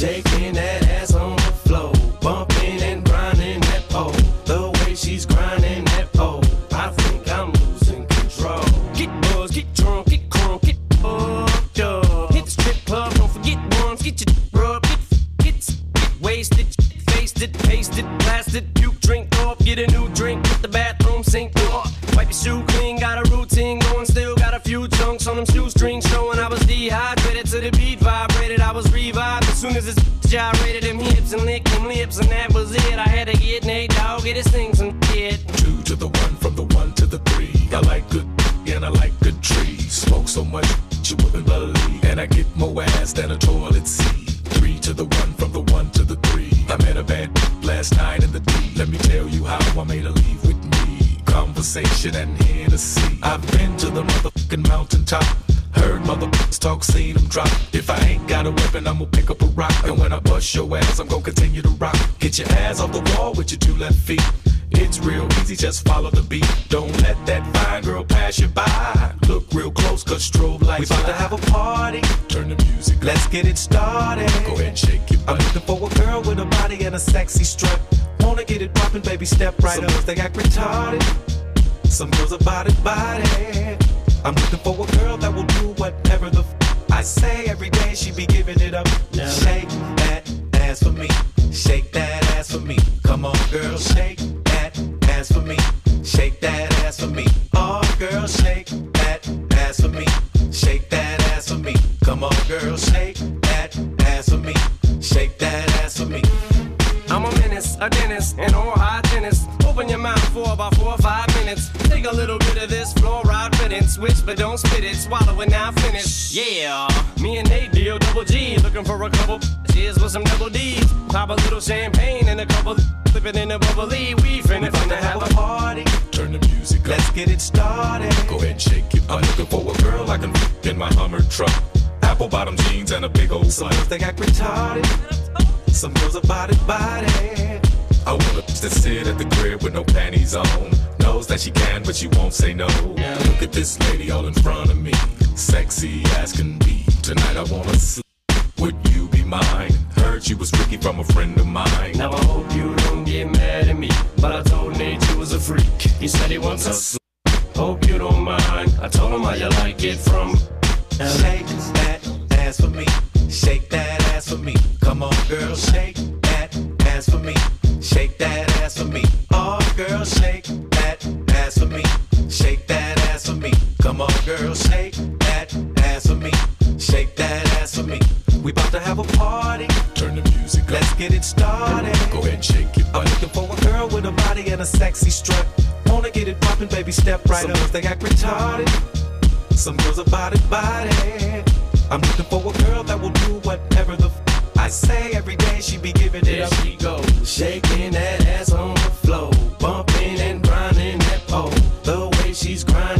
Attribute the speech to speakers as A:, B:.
A: Shaking that ass on the floor, bumping and grinding that pole. The way she's grinding that pole, I think I'm losing control. Get buzzed, get drunk, get crunk, get fucked up. Hit the strip club, don't forget ones, get your rub, get gets get wasted, faced it, pasted, blasted, puke, drink off, get a new drink, put the bathroom sink off, wipe your shoe clean, got a routine going, still got a few chunks on them shoestrings. Gyrated them hips and licked them lips, and that was it. I had to get Nate Dogg, get his things and shit.
B: Two to the one, from the one to the three. I like good and I like good trees. Smoke so much you wouldn't believe, and I get more ass than a toilet seat. Three to the one, from the one to the three. I met a bad last night in the D. Let me tell you how I made her leave with me. Conversation and Hennessy. I've been to the motherfucking mountaintop. Heard motherfuckers talk, seen them drop. If I ain't got a weapon, I'ma pick up a rock. And when I bust your ass, I'm gonna continue to rock. Get your ass off the wall with your two left feet. It's real easy, just follow the beat. Don't let that fine girl pass you by. Look real close, cause strobe lights. We about to have a
C: party.
B: Turn the music up. Let's
C: get it started. Go ahead
B: and shake it. I'm
C: looking for a girl with a body and a sexy strut. Wanna get it poppin', baby, step right Some up. girls, They act retarded. Some girls about it, body. I'm looking for a girl that will I say every day. She be giving it up. Shake that ass for me. Shake
A: a dentist, and all high tennis. Open your mouth for about four or five minutes. Take a little bit of this fluoride riddance. Switch, but don't spit it. Swallow it now, finish. Yeah, me and Nate deal double G. Looking for a couple cheers with some double D's. Pop a little champagne and a couple flip it in a bubbly. We finna finna have a
C: party.
B: Turn the music up. Let's
C: get it started. Go
B: ahead and shake it. I'm looking for a girl I can in my Hummer truck. Apple bottom jeans and a big old slut.
C: they act retarded. Some girls about it body.
B: I want a to sit at the crib with no panties on. Knows that she can, but she won't say no. Look at this lady all in front of me. Sexy as can be. Tonight I wanna sleep. Would you be mine? Heard you was Ricky from a friend of mine.
A: Now I hope you don't get mad at me, but I told Nate you was a freak. He said he wants us. Hope you don't mind. I told him how you like it from. Shake
C: that ass for me. Shake that ass for me. Come on, girl, shake that ass for me. Shake that ass for me. Oh, girl, shake that ass for me. Shake that ass for me. Come on, girl, shake that ass for me. Shake that ass for me. We about to have a party.
B: Turn the music up. Let's
C: get it started. Go
B: ahead shake it. I'm
C: looking for a girl with a body and a sexy strut. Wanna get it poppin', baby, step right Some up. girls, They act retarded. Some girls are body body. I'm looking for a girl that will do whatever the f- I say every day. She be giving there it up.
A: She go shaking that ass on the floor, bumping and grinding that pole. The way she's grinding.